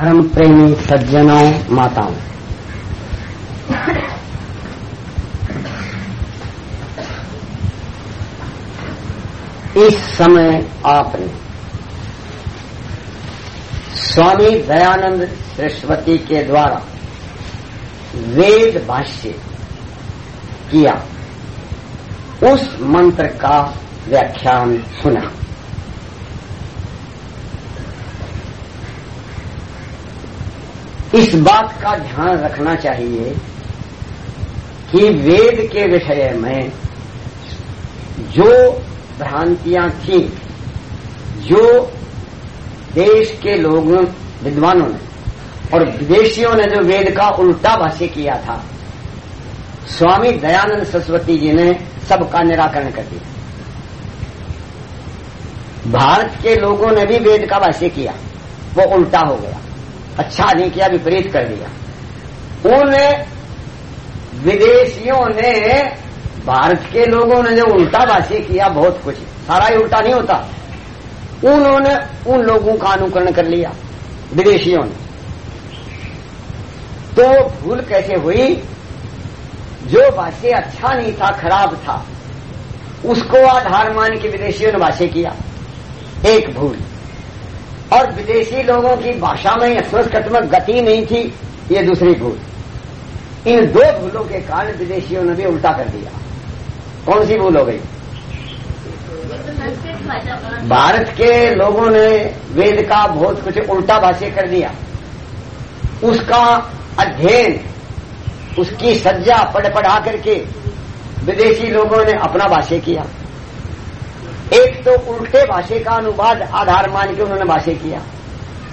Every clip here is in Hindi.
धर्म प्रेमी सज्जनों, माताओं। इस समय आपने स्वामी दयानंद सरस्वती के द्वारा वेद भाष्य किया। उस मंत्र का व्याख्यान सुना। इस बात का ध्यान रखना चाहिए कि वेद के विषय में जो भ्रांतियाँ थी, जो देश के लोगों, विद्वानों ने और विदेशियों ने जो वेद का उल्टा भाष्य किया था, स्वामी दयानंद सरस्वती जी ने सबका निराकरण कर दिया। भारत के लोगों ने भी वेद का भाष्य किया, वो उल्टा हो गया। अच्छा नहीं किया, विपरीत कर दिया। उन विदेशियों ने, भारत के लोगों ने जो उल्टा भाषी किया, बहुत कुछ। सारा ही उल्टा नहीं होता। उन्होंने उन लोगों का अनुकरण कर लिया, विदेशियों ने। तो भूल कैसे हुई? जो भाष्य अच्छा नहीं था, खराब था, उसको आधार मान के विदेशियों ने भाष्य किया। एक भूल। और विदेशी लोगों की भाषा में संस्कृत गति नहीं थी, ये दूसरी भूल। इन दो भूलों के कारण विदेशियों ने भी उल्टा कर दिया। कौन सी भूल हो गई? भारत के लोगों ने वेद का बहुत कुछ उल्टा भाष्य कर दिया। उसका अध्ययन, उसकी सज्जा पढ़ पढ़ा करके विदेशी लोगों ने अपना भाष्य किया। एक तो उल्टे भाषा का अनुवाद आधार मान के उन्होंने भाष्य किया।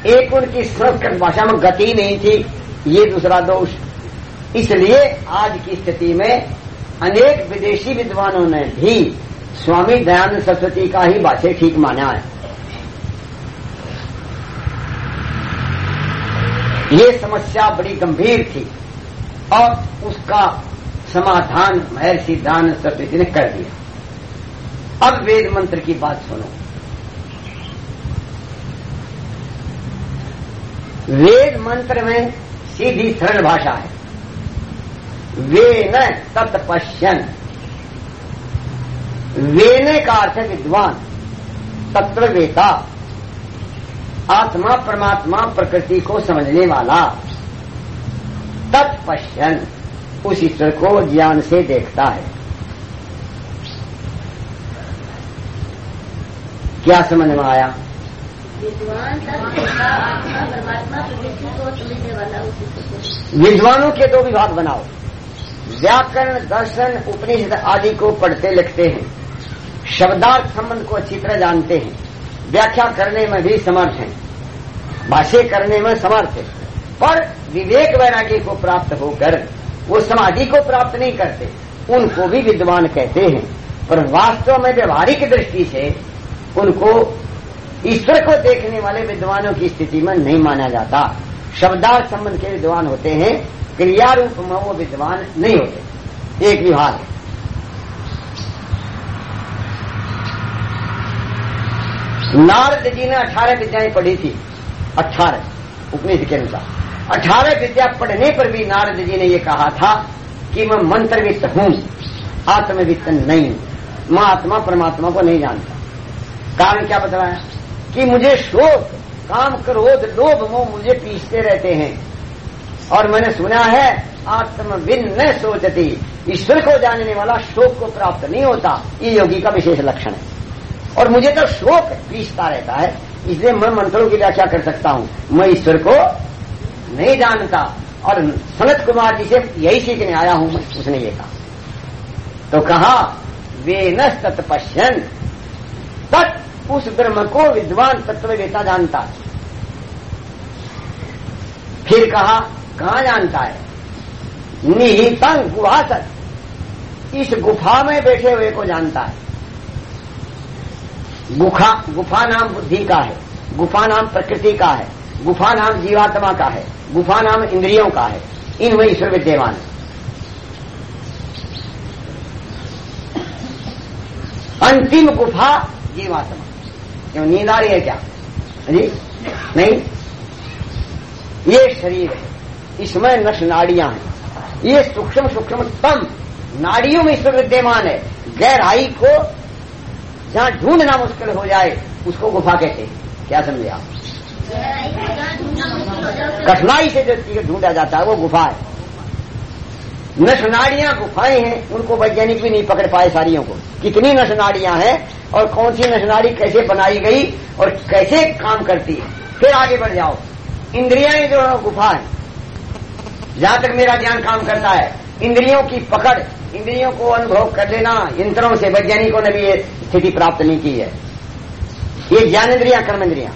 एक उनकी संस्कृत भाषा में गति नहीं थी, ये दूसरा दोष। इसलिए आज की स्थिति में अनेक विदेशी विद्वानों ने भी स्वामी दयानंद सरस्वती का ही भाष्य ठीक माना है। ये समस्या बड़ी गंभीर थी और उसका समाधान महर्षि दयानंद सरस्वती ने कर दिया। अब वेद मंत्र की बात सुनो। वेद मंत्र में सीधी सरल भाषा है। वे न तत्पश्यन। वेने का अर्थ है विद्वान तत्ववेता आत्मा परमात्मा प्रकृति को समझने वाला। तत्पश्यन, उस ईश्वर को ज्ञान से देखता है। क्या समझ में आया? विद्वानों के दो विभाग बनाओ। व्याकरण दर्शन उपनिषद आदि को पढ़ते लिखते हैं। शब्दार्थ संबंध को अच्छी तरह जानते हैं। व्याख्या करने में भी समर्थ हैं। भाष्य करने में समर्थ है। पर विवेक वैराग्य को प्राप्त होकर वो समाधि को प्राप्त नहीं करते। उनको भी विद्वान कहते हैं। पर वास्तव में व्यवहारिक दृष्टि से उनको ईश्वर को देखने वाले विद्वानों की स्थिति में नहीं माना जाता। शब्दार्थ संबंध के विद्वान होते हैं क्रिया रूप में वो विद्वान नहीं होते। एक विभाग है। नारद जी ने अठारह विद्याएँ पढ़ी थी। अठारह, उपनिषद के अनुसार। अठारह विद्या पढ़ने पर भी नारद जी ने ये कहा था कि मैं मंत्रवित्त हूँ, आत्मवित्त नहीं हूँ। मैं आत्मा परमात्मा को नहीं जानता। कारण क्या बताया कि मुझे शोक, काम क्रोध, लोभ, मोह मुझे पीसते रहते हैं। और मैंने सुना है आत्मविन न सोचती। ईश्वर को जानने वाला शोक को प्राप्त नहीं होता। ये योगी का विशेष लक्षण है। और मुझे तो शोक पीसता रहता है। इसलिए मैं मंत्रों की व्याख्या कर सकता हूँ। मैं ईश्वर को नहीं जानता। और सनत कुमार जी से यही सीखने आया हूँ उसने ये कहा। तो कहा वे न तत्पश्यन तत् उस ब्रह्म को विद्वान तत्ववेता जानता है। फिर कहा कहा जानता है? निहितंग गुहासत इस गुफा में बैठे हुए को जानता है। गुफा गुफा नाम बुद्धि का है, गुफा नाम प्रकृति का है, गुफा नाम जीवात्मा का है, गुफा नाम इंद्रियों का है। इनमें ईश्वर विद्यमान है अंतिम गुफा जीवात्मा। क्यों? नींद आ रही है क्या? जी? नहीं? ये शरीर है। इसमें नश नाड़ियाँ हैं। ये सूक्ष्म सूक्ष्मतम नाड़ियों में ईश्वर विद्यमान है। गहराई को जहाँ ढूंढना मुश्किल हो जाए उसको गुफा कहते हैं। क्या समझे आप? कठिनाई से जो ढूंढा जाता है वो गुफा है। नशनाड़ियाँ गुफाएँ हैं, उनको वैज्ञानिक भी नहीं पकड़ पाए सारियों को। कितनी नशनाड़ियाँ हैं और कौन सी नशनाड़ी कैसे बनाई गई और कैसे काम करती है? फिर आगे बढ़ जाओ। इंद्रिया जो है गुफा है जहाँ तक मेरा ज्ञान काम करता है, इंद्रियों की पकड़, इंद्रियों को अनुभव कर लेना, यंत्रों से वैज्ञानिकों ने भी ये स्थिति प्राप्त नहीं की है। ये ज्ञान इंद्रिया कर्म इंद्रिया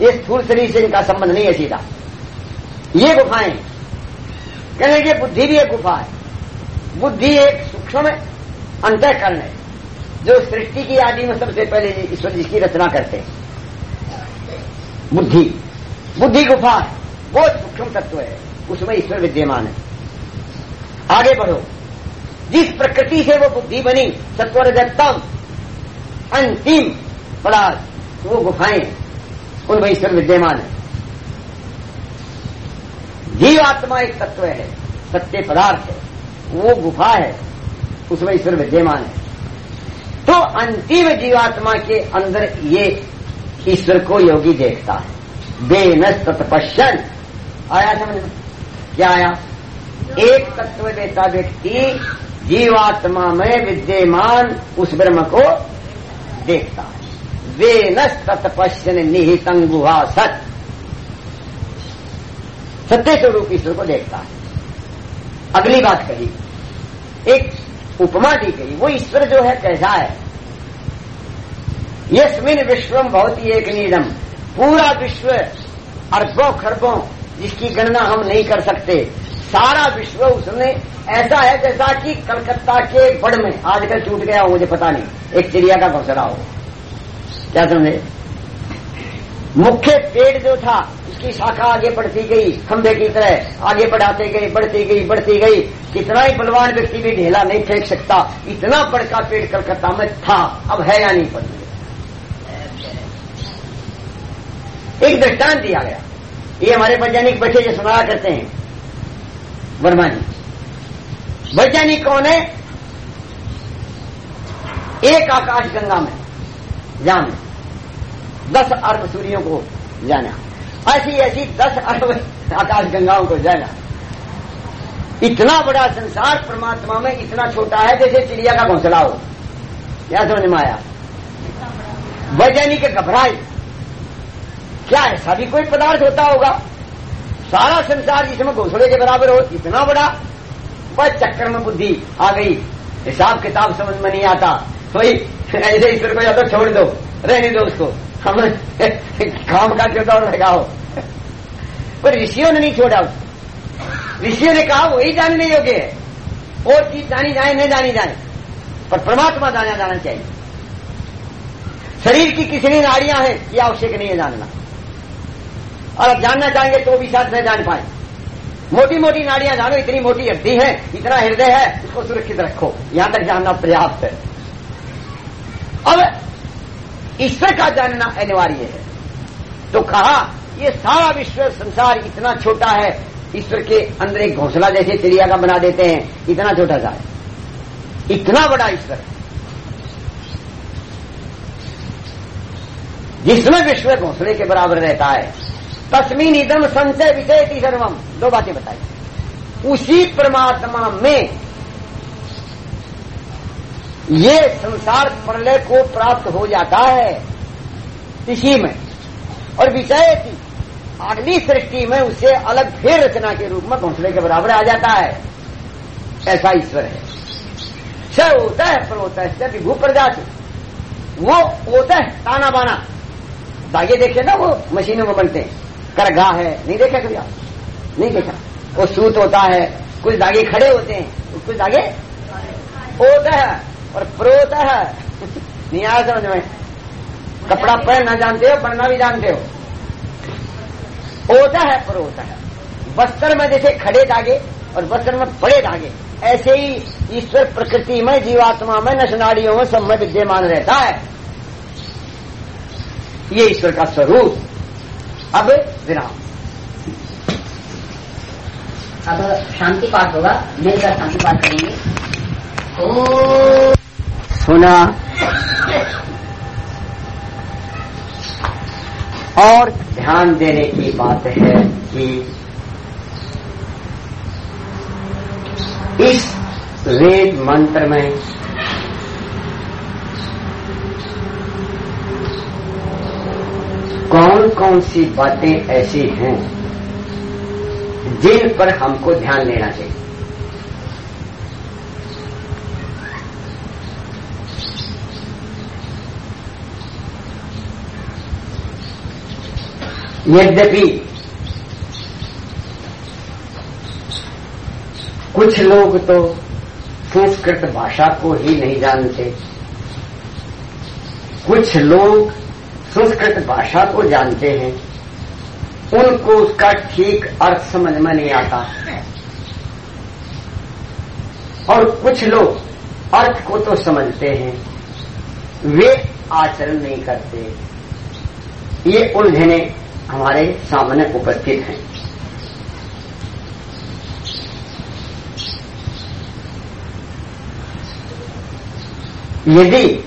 ये स्थूल शरीर से इनका संबंध नहीं है सीधा। ये गुफाएँ कहने लगे बुद्धि भी एक गुफा है। बुद्धि एक सूक्ष्म है, अंतकरण है। जो सृष्टि की आदि में सबसे पहले ईश्वर जी की रचना करते हैं। बुद्धि। बुद्धि गुफा है वो सूक्ष्म तत्व है, उसमें ईश्वर विद्यमान है। आगे बढ़ो। जिस प्रकृति से वो बुद्धि बनी सत्वर दत्तम अंतिम पदार्थ वो गुफाएँ, उनमें ईश्वर विद्यमान है। जीवात्मा एक तत्व है, सत्य पदार्थ है, वो गुफा है, उसमें ईश्वर विद्यमान है। तो अंतिम जीवात्मा के अंदर ये ईश्वर को योगी देखता है। बेन तत्पश्चन आया समझ क्या आया? एक तत्व देता व्यक्ति जीवात्मा में विद्यमान उस ब्रह्म को देखता है। वे तत्पश्चन निहितं गुहा सत सत्य स्वरूप ईश्वर को देखता है। अगली बात कही। एक उपमा दी गई, वो ईश्वर जो है कैसा है? यस्मिन विश्वम बहुत ही एक नीदम पूरा विश्व अरबों खरबों जिसकी गणना हम नहीं कर सकते, सारा विश्व उसमें ऐसा है जैसा कि कलकत्ता के बड़ में आजकल टूट गया हो, मुझे पता नहीं। एक चिड़िया का घोसला हो। क्या समझे? मुख्य पेड़ जो था उसकी शाखा आगे बढ़ती गई, खंभे की तरह आगे बढ़ाते गए, बढ़ती गई बढ़ती गई। कितना ही बलवान व्यक्ति भी ढेला नहीं फेंक सकता, इतना बड़का पेड़ कलकत्ता में था, अब है या नहीं पड़ एक दृष्टांत दिया गया। ये हमारे वैज्ञानिक बच्चे जो सुनाया करते हैं। वर्मा जी, वैज्ञानिक कौन है एक आकाश गंगा में, जान। दस अर्ध सूर्यों को जाना। ऐसी ऐसी दस अरब आकाश गंगाओं को जाना। इतना बड़ा संसार परमात्मा में इतना छोटा है जैसे चिड़िया का घोंसला हो। क्या समझ में आया? वैज्ञानिक घबराए। क्या ऐसा भी कोई पदार्थ होता होगा? सारा संसार जिसमें घोंसले के बराबर हो, इतना बड़ा? बस चक्कर में बुद्धि आ गई। हिसाब किताब समझ में नहीं आता। तो ऐसे ईश्वर को या तो छोड़ दो, रहने दो उसको। हम काम का क्यों दौड़ लगाओ। पर ऋषियों ने नहीं छोड़ा। उसको ऋषियों ने कहा, वही जानने योग्य है। और चीज़ जानी जाए न जानी जाए। पर परमात्मा जाना जाना चाहिए। शरीर की कितनी नाड़ियाँ हैं, ये आवश्यक नहीं है जानना। और अब जानना चाहेंगे तो भी साथ न जान पाए। मोटी मोटी नाड़ियाँ जानो, इतनी मोटी हड्डी है, इतना हृदय है, उसको सुरक्षित रखो। यहाँ तक जानना पर्याप्त है। अब ईश्वर का जानना अनिवार्य है। तो कहा, ये सारा विश्व संसार इतना छोटा है, ईश्वर के अंदर एक घोंसला जैसे चिड़िया का बना देते हैं, इतना छोटा सा है। इतना बड़ा ईश्वर जिसमें विश्व घोंसले के बराबर रहता है। तस्मीन इदम संचय विषय सर्वम। दो बातें बताई। उसी परमात्मा में ये संसार प्रलय को प्राप्त हो जाता है इसी में। और विषय की अगली सृष्टि में उसे अलग फिर रचना के रूप में घोंसले के बराबर आ जाता है। ऐसा ईश्वर है। स होता है पर होता है विभू प्रजाति। वो होता है ताना बाना। धागे देखे ना वो मशीनों में बनते हैं। करगा है। नहीं देखा कभी आप? नहीं देखा? वो सूत होता है। कुछ धागे खड़े होते हैं। कुछ धागे होता है और प्रोत है। नहीं आया समझ में। कपड़ा पहनना जानते हो पढ़ना भी जानते हो। होता है प्रोत है। वस्त्र में जैसे खड़े धागे और वस्त्र में बड़े धागे ऐसे ही ईश्वर प्रकृति में, जीवात्मा में नशनाड़ियों में सब में विद्यमान रहता है। ये ईश्वर का स्वरूप। अब विराम। अब शांति पाठ होगा। मिलकर शांति पाठ करेंगे। तो सुना और ध्यान देने की बात है कि इस वेद मंत्र में कौन कौन सी बातें ऐसी हैं जिन पर हमको ध्यान देना चाहिए? यद्यपि कुछ लोग तो संस्कृत भाषा को ही नहीं जानते। कुछ लोग संस्कृत भाषा को जानते हैं। उनको उसका ठीक अर्थ समझ में नहीं आता। और कुछ लोग अर्थ को तो समझते हैं। वे आचरण नहीं करते। ये उलझने हमारे सामने उपस्थित हैं। यदि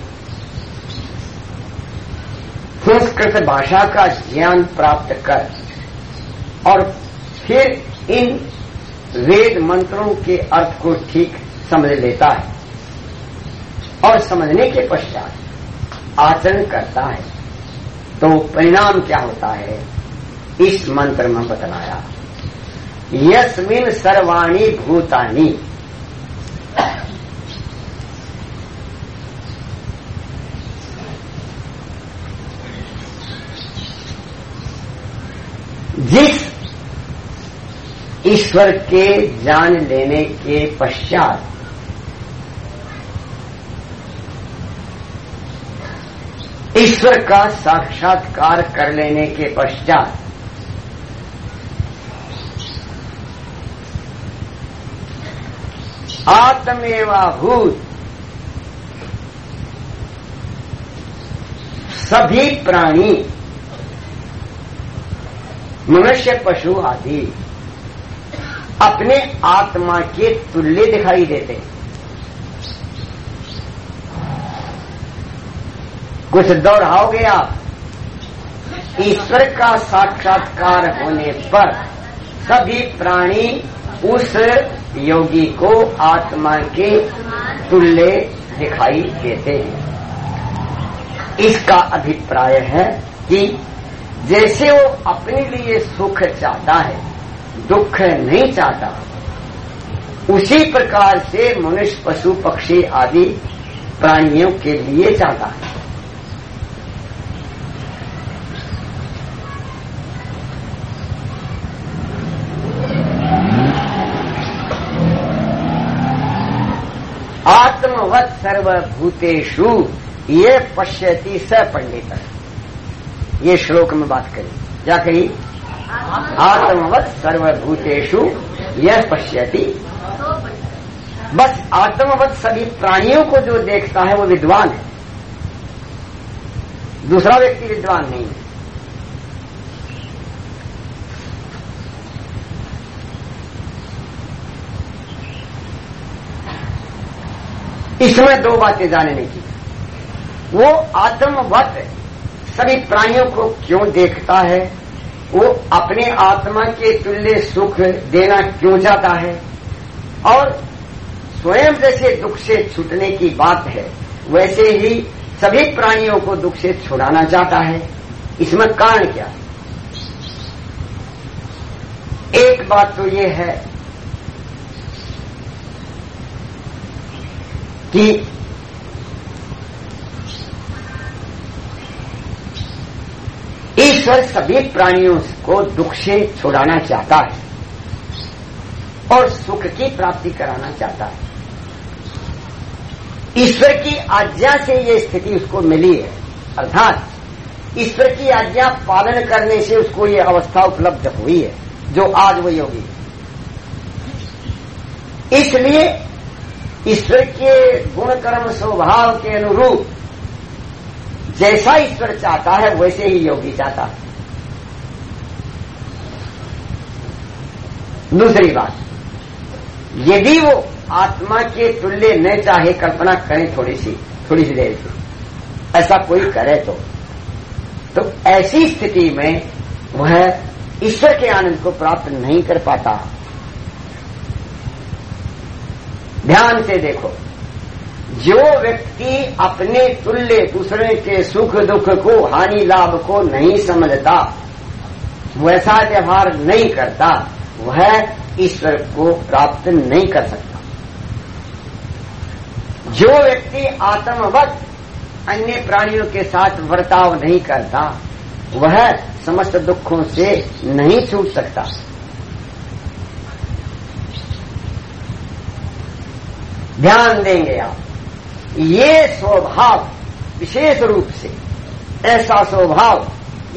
संस्कृत भाषा का ज्ञान प्राप्त कर और फिर इन वेद मंत्रों के अर्थ को ठीक समझ लेता है और समझने के पश्चात आचरण करता है तो परिणाम क्या होता है? इस मंत्र में बतलाया। यस्मिन सर्वाणी भूतानी। जिस ईश्वर के जान लेने के पश्चात ईश्वर का साक्षात्कार कर लेने के पश्चात आत्मेवाभूत सभी प्राणी, मनुष्य, पशु आदि, अपने आत्मा के तुल्य दिखाई देते कुछ दोहराओगे आप? ईश्वर का साक्षात्कार होने पर सभी प्राणी उस योगी को आत्मा के तुल्य दिखाई देते हैं। इसका अभिप्राय है कि जैसे वो अपने लिए सुख चाहता है, दुख नहीं चाहता, उसी प्रकार से मनुष्य, पशु, पक्षी आदि प्राणियों के लिए चाहता है आत्मवत सर्वभूतेषु ये पश्यति स पंडित। ये श्लोक में बात करी। क्या कही? आत्मवत सर्वभूतेषु यह पश्यति। बस आत्मवत सभी प्राणियों को जो देखता है वो विद्वान है। दूसरा व्यक्ति विद्वान नहीं है। इसमें दो बातें जानने की वो आत्मवत सभी प्राणियों को क्यों देखता है? वो अपने आत्मा के तुल्य सुख देना क्यों चाहता है? और स्वयं जैसे दुख से छूटने की बात है, वैसे ही सभी प्राणियों को दुख से छुड़ाना चाहता है। इसमें कारण क्या? एक बात तो ये है कि ईश्वर सभी प्राणियों को दुख से छुड़ाना चाहता है और सुख की प्राप्ति कराना चाहता है। ईश्वर की आज्ञा से ये स्थिति उसको मिली है। अर्थात ईश्वर की आज्ञा पालन करने से उसको ये अवस्था उपलब्ध हुई है, जो आज वो योगी इसलिए ईश्वर के गुण कर्म स्वभाव के अनुरूप जैसा ईश्वर चाहता है, वैसे ही योगी चाहता है। दूसरी बात, यदि वो आत्मा के तुल्य न चाहे, कल्पना करें थोड़ी सी थोड़ी सी देर की। ऐसा कोई करे तो। तो ऐसी स्थिति में वह ईश्वर के आनंद को प्राप्त नहीं कर पाता। ध्यान से देखो। जो व्यक्ति अपने तुल्य दूसरे के सुख दुख को, हानि लाभ को नहीं समझता वैसा व्यवहार नहीं करता, वह ईश्वर को प्राप्त नहीं कर सकता। जो व्यक्ति आत्मवत अन्य प्राणियों के साथ वर्ताव नहीं करता, वह समस्त दुखों से नहीं छूट सकता। ध्यान देंगे आप। ये स्वभाव, विशेष रूप से, ऐसा स्वभाव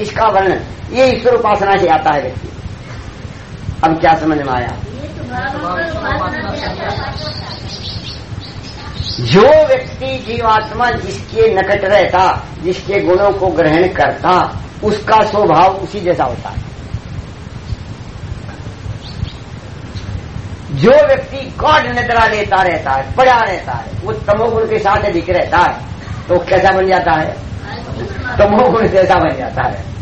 इसका वर्णन, ये ईश्वर उपासना से आता है व्यक्ति। अब क्या समझ में आया? जो व्यक्ति जीवात्मा जिसके नकट रहता, जिसके गुणों को ग्रहण करता, उसका स्वभाव उसी जैसा होता है। जो व्यक्ति गॉड नजरा लेता रहता है, पड़ा रहता है, वो तमोगुण के साथ अधिक रहता है। तो कैसा बन जाता है? तमोगुण जैसा बन जाता है।